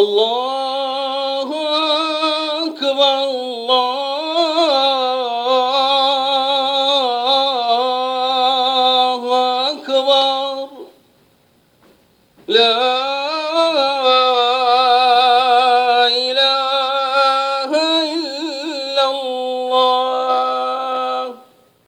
الله أكبر الله أكبر لا